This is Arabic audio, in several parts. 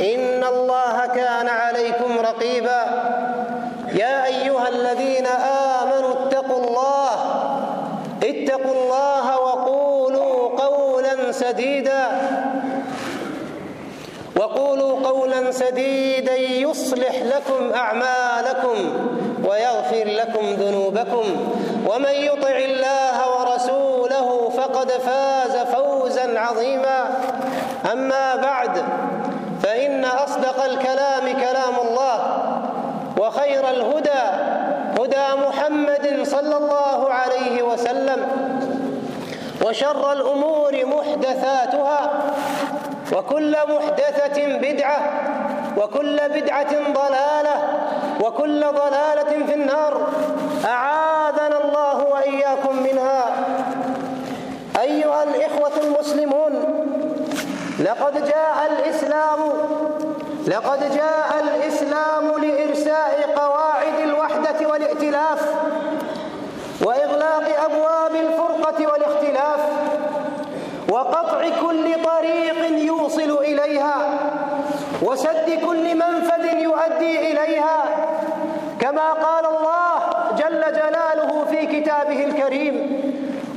إن الله كان عليكم رقيبا. يا أيها الذين آمنوا اتقوا الله اتقوا الله وقولوا قولا سديدا. وقولوا قولا سديدا يصلح لكم أعمالكم ويغفر لكم ذنوبكم. ومن يطع الله ورسوله فقد فاز فوزا عظيما. أما بعد فإن أصدق الكلام كلام الله وخير الهدى هدى محمد صلى الله عليه وسلم وشر الأمور محدثاتها وكل محدثة بدعة وكل بدعة ضلالة وكل ضلالة في النار. أعاذنا الله وإياكم منها. أيها الإخوة المسلمون لقد جاء الإسلام لقد جاء الإسلام لإرساء قواعد الوحدة والائتلاف وإغلاق أبواب الفرقة والاختلاف وقطع كل طريق يوصل إليها وسد كل منفذ يؤدي إليها كما قال الله جل جلاله في كتابه الكريم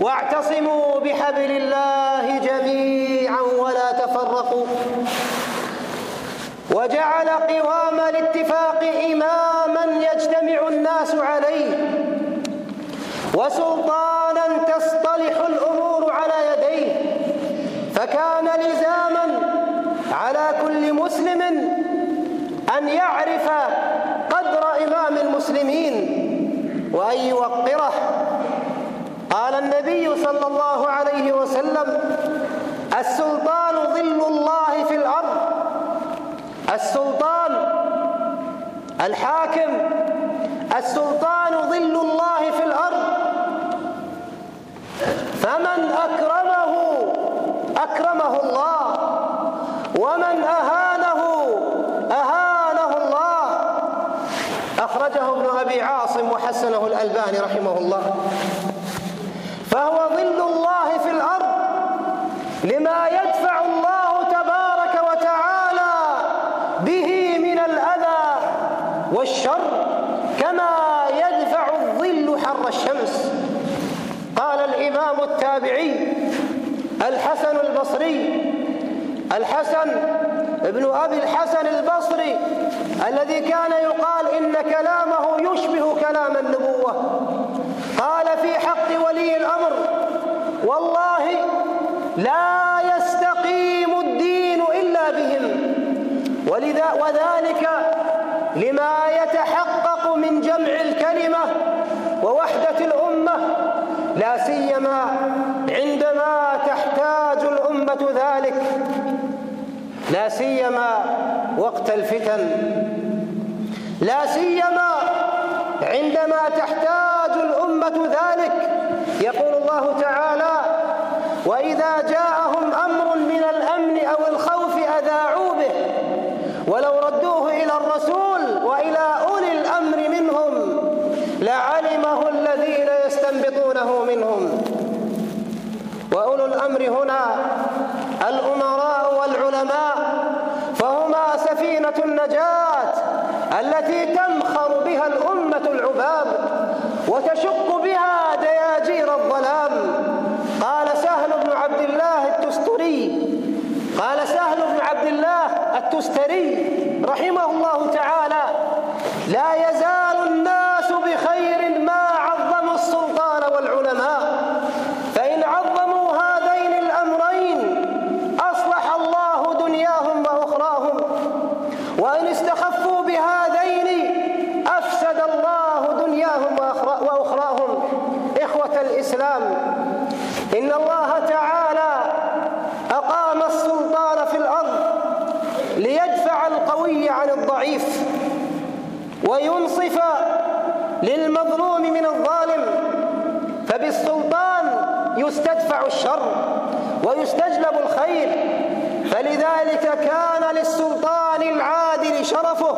واعتصموا بحبل الله جميعا ولا تفرقوا وجعل قوام الاتفاق إماما يجتمع الناس عليه. وسلطانا تصطلح الأمور على يديه. فكان لزاما على كل مسلم أن يعرف قدر إمام المسلمين وأن يوقره قال النبي صلى الله عليه وسلم السلطان ظل الله في الأرض السلطان الحاكم السلطان ظل الله في الأرض. فمن أكرمه أكرمه الله. ومن أهانه أهانه الله. أخرجه ابن أبي عاصم وحسنه الألباني رحمه الله. فهو ظل الله في الأرض لما يدفع والشر كما يدفع الظل حر الشمس. قال الإمام التابعي الحسن البصري الحسن ابن أبي الحسن البصري الذي كان يقال إن كلامه يشبه كلام النبوة. قال في حق ولي الأمر والله لا يستقيم الدين إلا بهم. ولذا وذلك لما يتحقق من جمع الكلمة ووحدة الأمة لا سيما عندما تحتاج الأمة ذلك لا سيما وقت الفتن لا سيما عندما تحتاج الأمة ذلك يقول الله تعالى وإذا جاءهم أمر من الأمن أو الخوف أذاعوا به ولو ردوه إلى الرسول وإلى أولي الأمر منهم لعلمه الذين يستنبطونه منهم وأولو الأمر هنا الأمراء والعلماء فهما النجاة التي تمخر بها الأمة العباب وتشق بها دياجير الظلام. قال سهل بن عبد الله التستري قال سهل بن عبد الله التستري رحمه الله تعالى لا يزال الناس بخير ما عظموا السلطان والعلماء فإن عظموا هذين الأمرين أصلح الله دنياهم وأخراهم وإن استخفوا بهذين أفسد الله دنياهم وأخراهم إخوة الإسلام إن الله تعالى أقام السلطان في الأرض ليدفع القوي عن الضعيف وينصف للمظلوم من الظالم فبالسلطان يستدفع الشر ويستجلب الخير فلذلك كان للسلطان العادل شرفه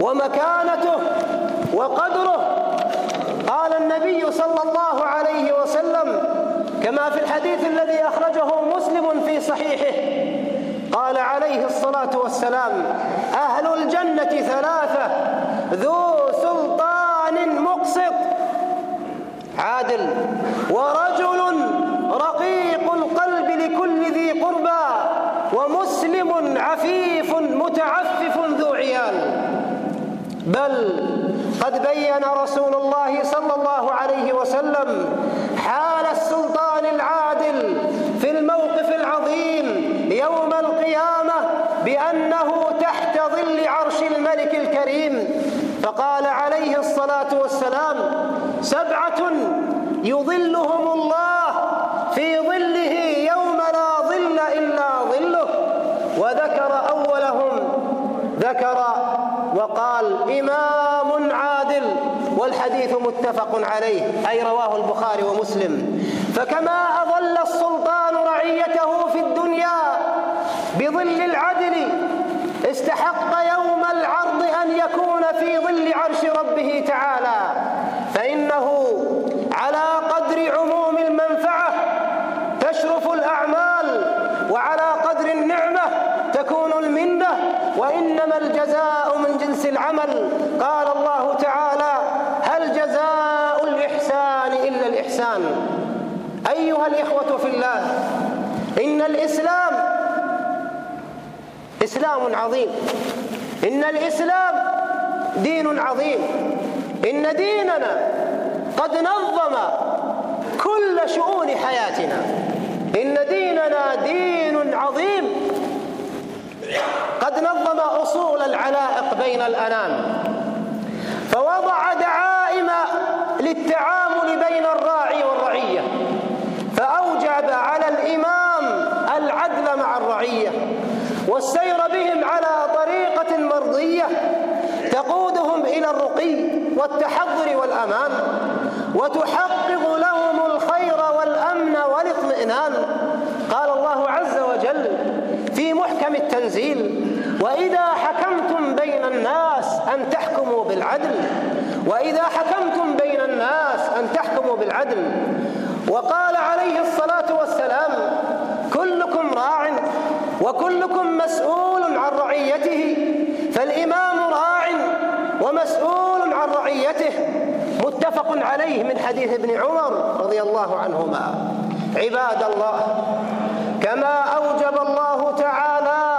ومكانته وقدره. قال النبي صلى الله عليه وسلم كما في الحديث الذي أخرجه مسلم في صحيحه قال عليه الصلاة والسلام أهل الجنة ثلاثة ذو سلطان مقسط عادل ورجل بل قد بين رسول الله صلى الله عليه وسلم حال السلطان العادل في الموقف العظيم يوم القيامة بأنه تحت ظل عرش الملك الكريم. فقال عليه الصلاة والسلام سبعة يظلهم الله في ظله يوم لا ظل إلا ظله وذكر أولهم ذكر وقال إمام عادل والحديث متفق عليه أي رواه البخاري ومسلم. فكما أظل السلطان رعيته في الدنيا بظل العدل استحق يوم العرض أن يكون في ظل عرش ربه تعالى. فإنه على قدر عموم المنفعة تشرف الأعمال وعلى قدر النعمة تكون المنة. وإنما الجزاء من جنس العمل قال الله تعالى هل جزاء الإحسان إلا الإحسان أيها الإخوة في الله إن الإسلام إسلام عظيم. إن الإسلام دين عظيم. إن ديننا قد نظم كل شؤون حياتنا. إن ديننا دين عظيم. قد نظم أصول العلائق بين الأنام. فوضع دعائم للتعامل بين الراعي والرعية فأوجب على الإمام العدل مع الرعية والسير بهم على طريقة مرضية تقودهم إلى الرقي والتحضر والأمان وتحقق لهم الخير والأمن والاطمئنان. قال الله عز وجل في محكم التنزيل وإذا حكمتم بين الناس أن تحكموا بالعدل وإذا حكمتم بين الناس أن تحكموا بالعدل. وقال عليه الصلاة والسلام كلكم راع وكلكم مسؤول عن رعيته فالإمام راع ومسؤول عن رعيته. متفق عليه من حديث ابن عمر رضي الله عنهما. عباد الله كما أوجب الله تعالى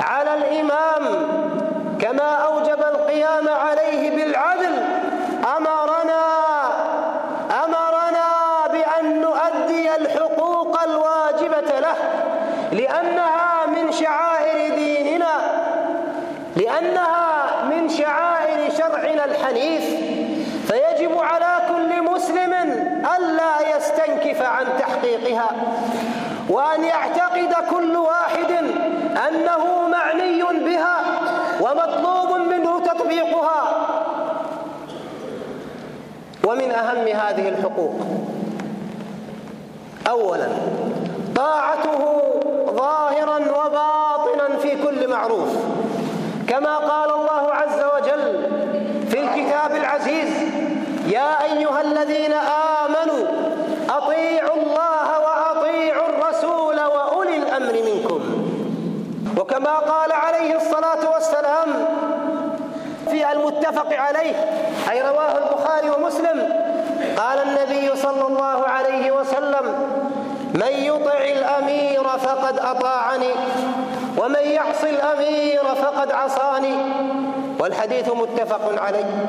على الإمام كما أوجب القيام عليه بالعدل أمرنا أمرنا بأن نؤدي الحقوق الواجبة له لأنها من شعائر ديننا لأنها من شعائر شرعنا الحنيف فيجب على كل مسلم ألا يستنكف عن تحقيقها وأن يعتقد كل واحد أنه معني بها ومطلوب منه تطبيقها. ومن أهم هذه الحقوق أولا طاعته ظاهرا وباطنا في كل معروف. كما قال الله عز وجل في الكتاب العزيز يا أيها الذين آمنوا أطيعوا الله وأطيعوا الرسول وأولي الأمر منكم. وكما قال عليه الصلاة والسلام في المتفق عليه أي رواه البخاري ومسلم قال النبي صلى الله عليه وسلم من يطع الأمير فقد أطاعني. ومن يعص الأمير فقد عصاني والحديث متفق عليه.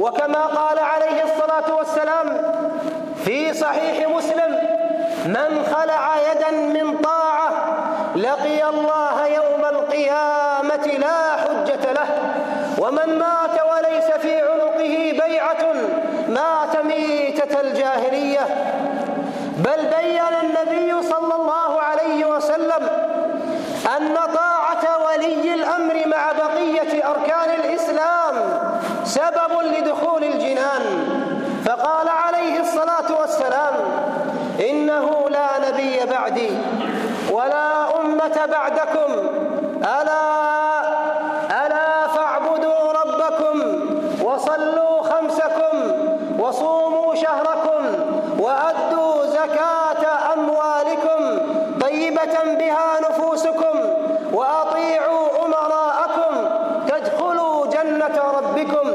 وكما قال عليه الصلاة والسلام في صحيح مسلم من خلع يدا من طاعة لقي الله يوم القيامة لا حجة له ومن مات وليس في عنقه بيعة مات ميتة الجاهلية. بل بين النبي صلى الله عليه وسلم أن طاعة ولي الأمر مع بقية أركان الإسلام سبب لدخول الجنان فقال عليه الصلاة والسلام إنه لا نبي بعدي ولا أمة بعدكم. ألا فاعبدوا ربكم وصلوا خمسكم وصوموا شهركم وأدوا زكاة أموالكم طيبة بها نفوسكم وأطيعوا أمراءكم تدخلوا جنة ربكم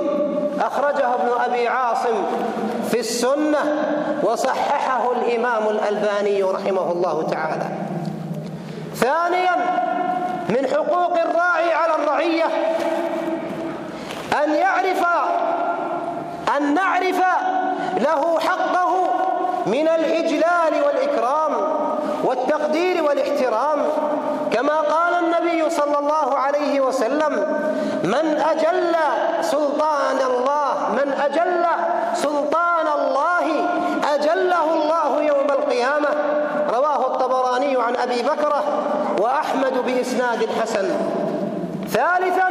أخرجه ابن أبي عاصم في السنة وصححه الإمام الألباني رحمه الله تعالى. ثانيا من حقوق الراعي على الرعية أن يعرف أن نعرف له حقه من الإجلال والإكرام والتقدير والاحترام. كما قال النبي صلى الله عليه وسلم من أجل سلطان الله من أجل سلطان الله أجله الله يوم القيامة رواه الطبراني عن أبي بكرة وأحمد بإسناد حسن. ثالثا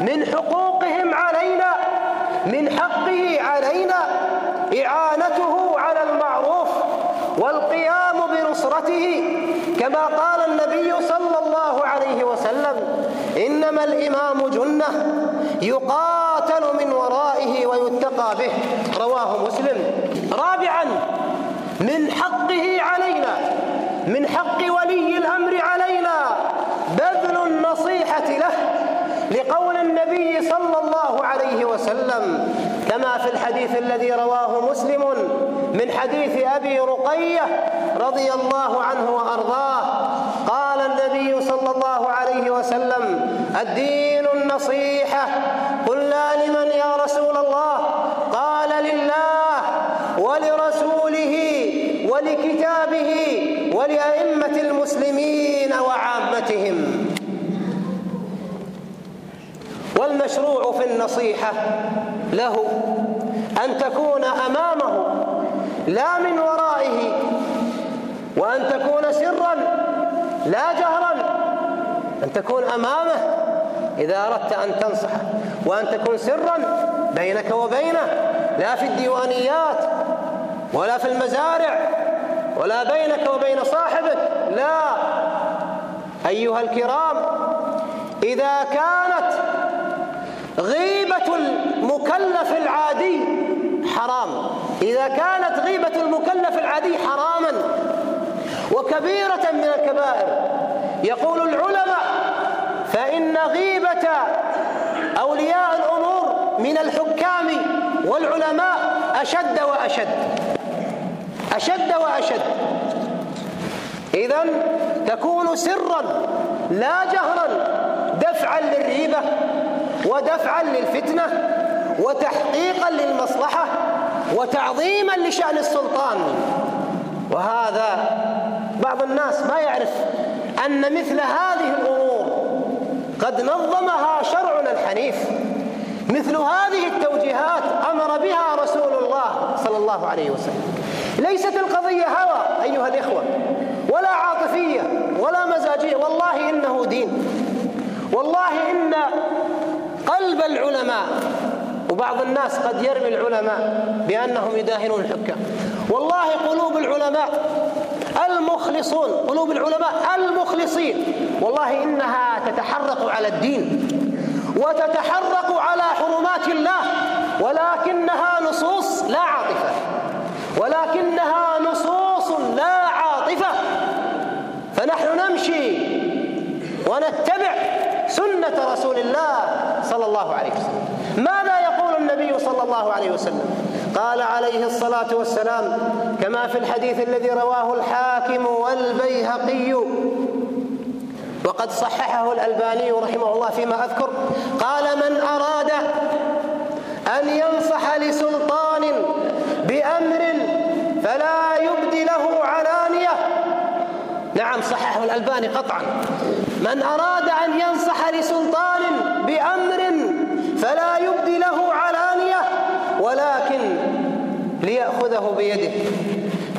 من حقوقهم علينا من حقه علينا إعانته على المعروف والقيام بنصرته. كما قال النبي صلى الله عليه وسلم إنما الإمام جنة يقاتل من ورائه ويتقى به. رواه مسلم. رابعا من حقه علينا من حق ولي الأمر علينا بذل النصيحة له لقول النبي صلى الله عليه وسلم كما في الحديث الذي رواه مسلم من حديث أبي رقية رضي الله عنه وأرضاه قال النبي صلى الله عليه وسلم الدين النصيحة قلنا لمن يا رسول الله قال لله ولرسوله ولأئمة المسلمين وعامتهم. والمشروع في النصيحة له أن تكون أمامه لا من ورائه وأن تكون سرا لا جهرا أن تكون أمامه إذا أردت أن تنصحه وأن تكون سرا بينك وبينه لا في الديوانيات ولا في المزارع. ولا بينك وبين صاحبك. لا. أيها الكرام إذا كانت غيبة المكلف العادي حرام. إذا كانت غيبة المكلف العادي حراما وكبيرة من الكبائر يقول العلماء فإن غيبة أولياء الأمور من الحكام والعلماء أشد وأشد. أشد وأشد. إذا تكون سرا لا جهرا دفعا للريبة ودفعا للفتنة وتحقيقا للمصلحة وتعظيما لشأن السلطان. وهذا بعض الناس ما يعرف أن مثل هذه الأمور قد نظمها شرعنا الحنيف. مثل هذه التوجيهات أمر بها رسول الله صلى الله عليه وسلم. ليست القضية هوى أيها الإخوة ولا عاطفية ولا مزاجية. والله إنه دين. والله إن قلب العلماء وبعض الناس قد يرمي العلماء بأنهم يداهنون الحكام. والله قلوب العلماء المخلصون قلوب العلماء المخلصين والله إنها تتحرق على الدين وتتحرق على حرمات الله ولكنها نصوص لا عاطفة. نمشي ونتبع سنة رسول الله صلى الله عليه وسلم. ماذا يقول النبي صلى الله عليه وسلم؟ قال عليه الصلاة والسلام كما في الحديث الذي رواه الحاكم والبيهقي. وقد صححه الألباني رحمه الله فيما أذكر. قال من أراد أن ينصح لسلطان الألباني قطعا. من أراد أن ينصح لسلطان بأمر فلا يبدي له علانية ولكن ليأخذه بيده.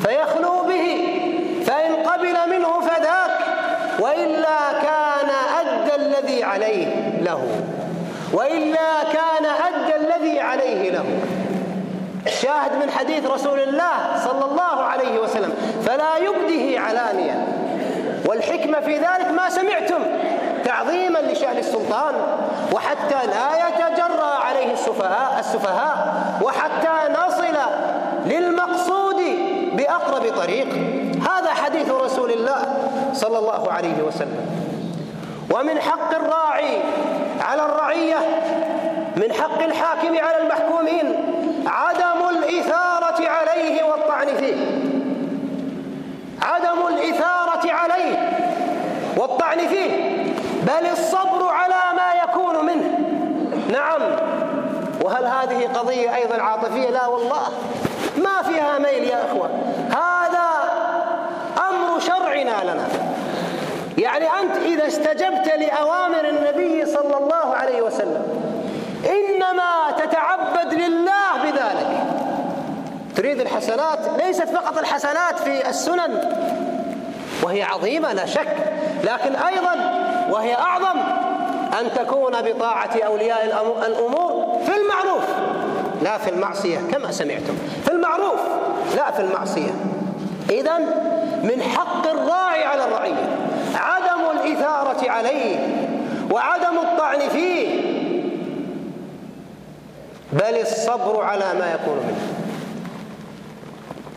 فيخلو به فإن قبل منه فذاك وإلا كان أدى الذي عليه له. وإلا كان أدى الذي عليه له. شاهد من حديث رسول الله صلى الله عليه وسلم فلا يبده علانية. والحكمة في ذلك ما سمعتم تعظيما لشأن السلطان وحتى لا يتجرى عليه السفهاء السفهاء وحتى نصل للمقصود بأقرب طريق. هذا حديث رسول الله صلى الله عليه وسلم. ومن حق الراعي على الرعية من حق الحاكم على المحكومين عدم الإثارة عليه والطعن فيه عدم الإثارة عليه والطعن فيه. بل الصبر على ما يكون منه. نعم. وهل هذه قضية أيضا عاطفية؟ لا والله. ما فيها ميل يا إخوة. هذا أمر شرعنا لنا. يعني أنت إذا استجبت لأوامر النبي صلى الله عليه وسلم إنما تتعبد لله بذلك. تريد الحسنات؟ ليست فقط الحسنات في السنن وهي عظيمة لا شك. لكن أيضا وهي أعظم أن تكون بطاعة أولياء الأمور في المعروف لا في المعصية كما سمعتم. في المعروف لا في المعصية. إذا من حق الراعي على الرعية. عدم الإثارة عليه وعدم الطعن فيه. بل الصبر على ما يكون منه.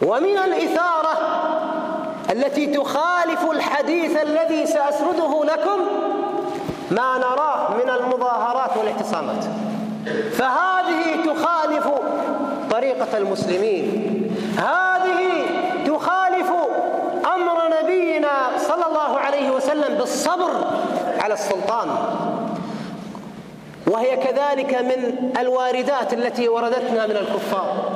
ومن الإثارة التي تخالف الحديث الذي سأسرده لكم ما نراه من المظاهرات والاعتصامات. فهذه تخالف طريقة المسلمين. هذه تخالف أمر نبينا صلى الله عليه وسلم بالصبر على السلطان. وهي كذلك من الواردات التي وردتنا من الكفار.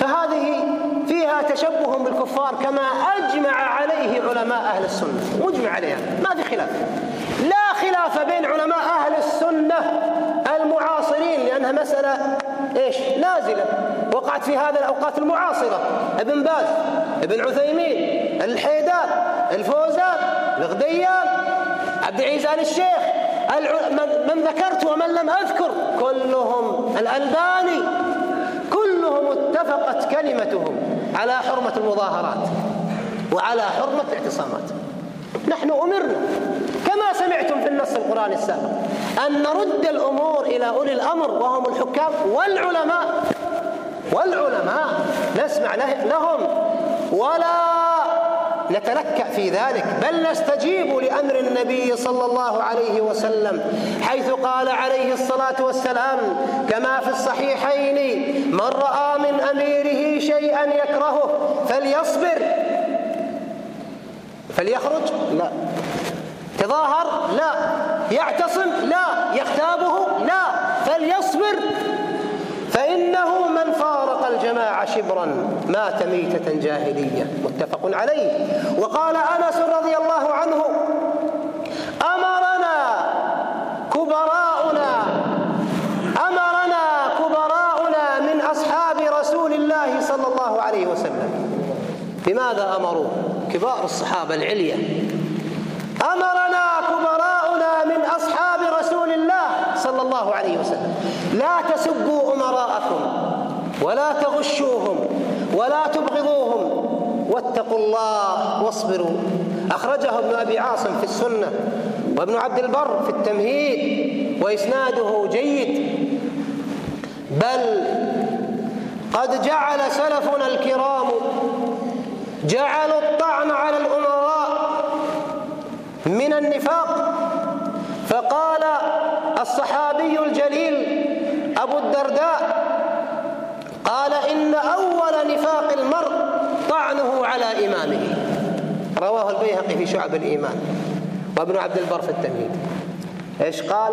فهذه فيها تشبه بالكفار كما أجمع عليه علماء أهل السنة. مجمع عليها ما في خلاف. لا خلاف بين علماء أهل السنة المعاصرين لأنها مسألة إيش؟ نازلة. وقعت في هذه الأوقات المعاصرة. ابن باز ابن عثيمين الحيدان الفوزان الغديان عبد العزيز آل الشيخ من ذكرت ومن لم أذكر كلهم الألباني. كلهم اتفقت كلمتهم. على حرمة المظاهرات وعلى حرمة الاعتصامات. نحن أمرنا كما سمعتم في النص القرآني السابق أن نرد الأمور إلى أولي الأمر وهم الحكام والعلماء والعلماء نسمع لهم ولا نتلكأ في ذلك. بل نستجيب لأمر النبي صلى الله عليه وسلم حيث قال عليه الصلاة والسلام كما في الصحيحين من رأى من أميره شيئا يكرهه فليصبر. فليخرج؟ لا. تظاهر؟ لا. يعتصم؟ لا. يختابه؟ لا. فليصبر فإنه من فارق الجماعة شبرا مات ميتة جاهلية متفق عليه. وقال أنس رضي الله عنه أمرنا كبراؤنا أمرنا كبراؤنا من أصحاب رسول الله صلى الله عليه وسلم. بماذا أمروا؟ كبار الصحابة العلية أمرنا كبراؤنا من أصحاب رسول الله صلى الله عليه وسلم. لا تسبوا أمراءكم. ولا تغشوهم ولا تبغضوهم واتقوا الله واصبروا. أخرجه ابن أبي عاصم في السنة وابن عبد البر في التمهيد وإسناده جيد. بل قد جعل سلفنا الكرام جعلوا الطعن على الأمراء من النفاق. فقال الصحابي الجليل أبو الدرداء إن أول نفاق المرء طعنه على إمامه. رواه البيهقي في شعب الإيمان. وابن عبد البر في التمهيد. إيش قال؟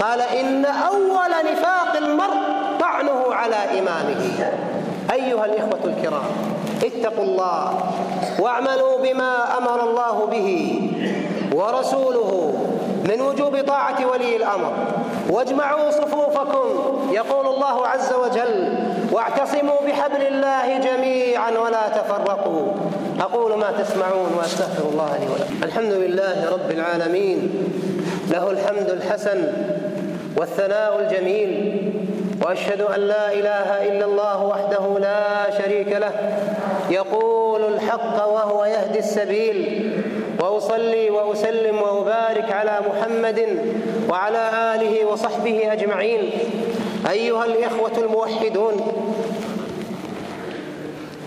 قال إن أول نفاق المرء طعنه على إمامه. أيها الإخوة الكرام اتقوا الله واعملوا بما أمر الله به ورسوله من وجوب طاعة ولي الأمر. واجمعوا صفوفكم يقول الله عز وجل واعتصموا بحبل الله جميعا ولا تفرقوا. أقول ما تسمعون وأستغفر الله لي ولكم. الحمد لله رب العالمين. له الحمد الحسن والثناء الجميل. وأشهد أن لا إله إلا الله وحده لا شريك له. يقول الحق وهو يهدي السبيل. وأصلي وأسلم وأبارك على محمد وعلى آله وصحبه أجمعين. أيها الإخوة الموحدون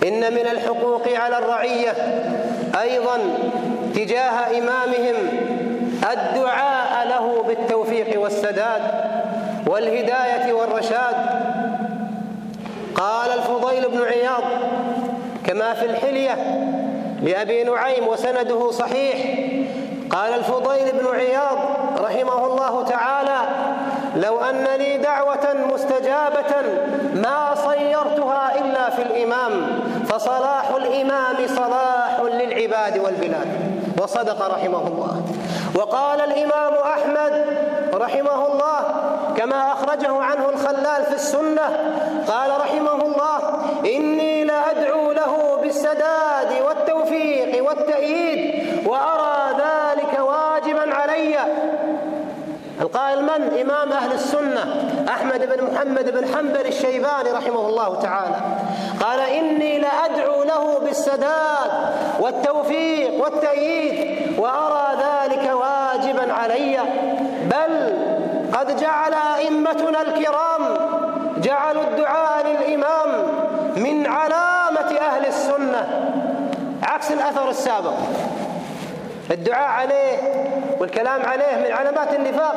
إن من الحقوق على الرعية أيضا تجاه إمامهم الدعاء له بالتوفيق والسداد والهداية والرشاد. قال الفضيل بن عياض كما في الحلية لأبي نعيم وسنده صحيح قال الفضيل بن عياض رحمه الله تعالى لو أن لي دعوة مستجابة ما صيرتها إلا في الإمام فصلاح الإمام صلاح للعباد والبلاد. وصدق رحمه الله. وقال الإمام أحمد رحمه الله كما أخرجه عنه الخلال في السنة قال رحمه الله إني لأدعو له بالسداد والتوفيق والتأييد وأرى ذلك واجبا علي القائل من؟ إمام أهل السنة أحمد بن محمد بن حنبل الشيباني رحمه الله تعالى. قال إني لأدعو له بالسداد والتوفيق والتأييد وأرى ذلك واجبا علي. بل قد جعل أئمتنا الكرام جعلوا الدعاء للإمام من علامة أهل السنة. عكس الأثر السابق. الدعاء عليه والكلام عليه من علامات النفاق.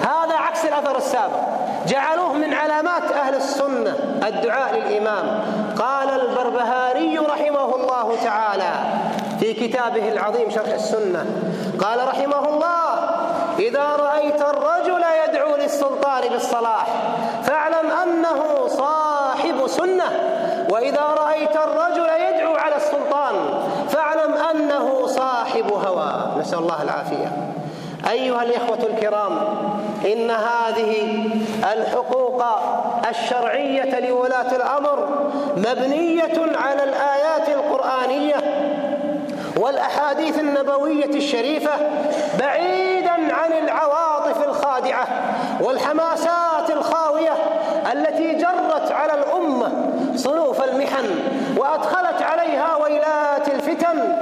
هذا عكس الأثر السابق. جعلوه من علامات أهل السنة الدعاء للإمام. قال البربهاري رحمه الله تعالى في كتابه العظيم شرح السنة. قال رحمه الله إذا رأيت الرجل يدعو للسلطان بالصلاح فاعلم أنه صاحب سنة. وإذا رأيت الرجل أنه صاحب هوى. نسأل الله العافية. أيها الإخوة الكرام إن هذه الحقوق الشرعية لولاة الأمر مبنية على الآيات القرآنية والأحاديث النبوية الشريفة بعيدا عن العواطف الخادعة والحماسات الخاوية التي جرت على الأمة صنوف المحن وأدخلت عليها ويلات الفتن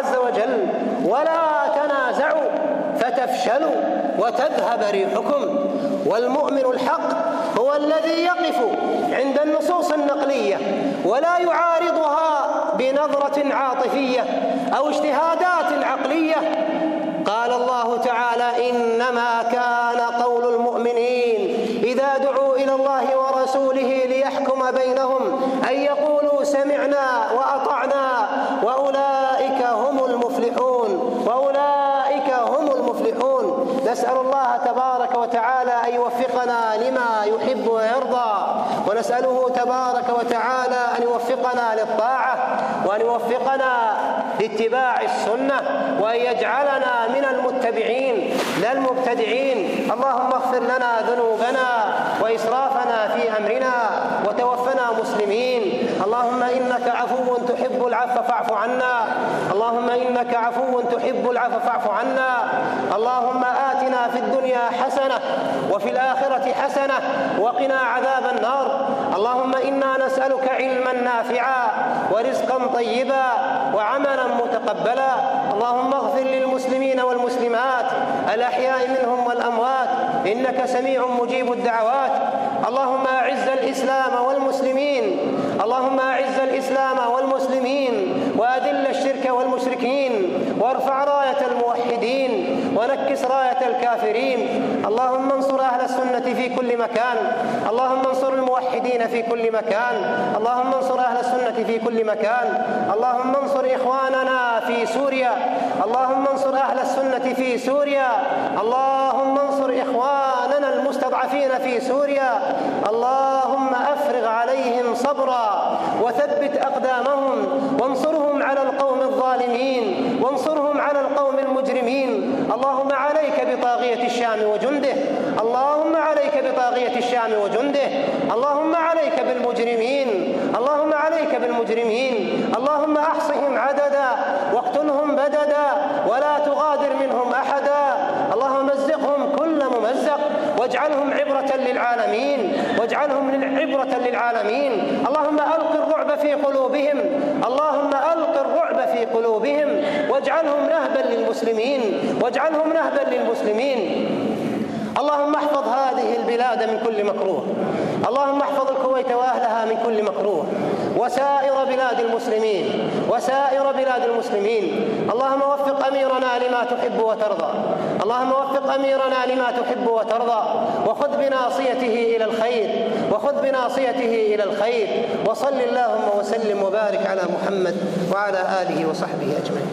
عز وجل ولا تنازعوا فتفشلوا وتذهب ريحكم. والمؤمن الحق هو الذي يقف عند النصوص النقلية ولا يعارضها بنظرة عاطفية أو اجتهادات عقلية. قال الله تعالى إنما كان الله تبارك وتعالى أن يوفقنا لما يحب ويرضى ونسأله تبارك وتعالى أن يوفقنا للطاعة وأن يوفقنا لاتباع السنة وأن يجعلنا من المتبعين لا المبتدعين. اللهم اغفر لنا ذنوبنا وإسرافنا في أمرنا وتوفنا مسلمين. اللهم إنك عفو تحب العفو فاعف عنا. اللهم إنك عفو تحب العفو فاعف عنا. اللهم اتنا في الدنيا حسنة وفي الآخرة حسنة وقنا عذاب النار. اللهم إنا نسألك علما نافعا ورزقا طيبا وعملا متقبلا. اللهم اغفر للمسلمين والمسلمات الأحياء منهم والأموات إنك سميع مجيب الدعوات. اللهم أعز الإسلام والمسلمين ونكس راية الكافرين. اللهم انصر أهل السنة في كل مكان. اللهم انصر الموحدين في كل مكان. اللهم انصر أهل السنة في كل مكان. اللهم انصر إخواننا في سوريا. اللهم انصر أهل السنة في سوريا. اللهم انصر إخواننا المستضعفين في سوريا. اللهم عليهم عليهم صبرا وثبت أقدامهم وانصرهم على القوم الظالمين وانصرهم على القوم المجرمين. اللهم عليك بطاغية الشام وجنده. اللهم عليك بطاغية الشام وجنده. اللهم عليك بالمجرمين. اللهم عليك بالمجرمين. اللهم أحصهم عددا واقتلهم بددا ولا تغادر منهم أحدا. اللهم مزقهم كل ممزق. واجعلهم عبرة للعالمين. واجعلهم عبرة للعالمين. اللهم ألق الرعب في قلوبهم. اللهم ألق الرعب في قلوبهم واجعلهم نهبا للمسلمين واجعلهم نهبا للمسلمين. اللهم احفظ هذه البلاد من كل مكروه. اللهم احفظ الكويت وأهلها من كل مكروه. وسائر بلاد المسلمين وسائر بلاد المسلمين. اللهم وفق أميرنا لما تحب وترضى. اللهم وفق أميرنا لما تحب وترضى. وخذ بناصيته إلى الخير. وخذ بناصيته إلى الخير. وصل اللهم وسلم وبارك على محمد وعلى آله وصحبه أجمعين.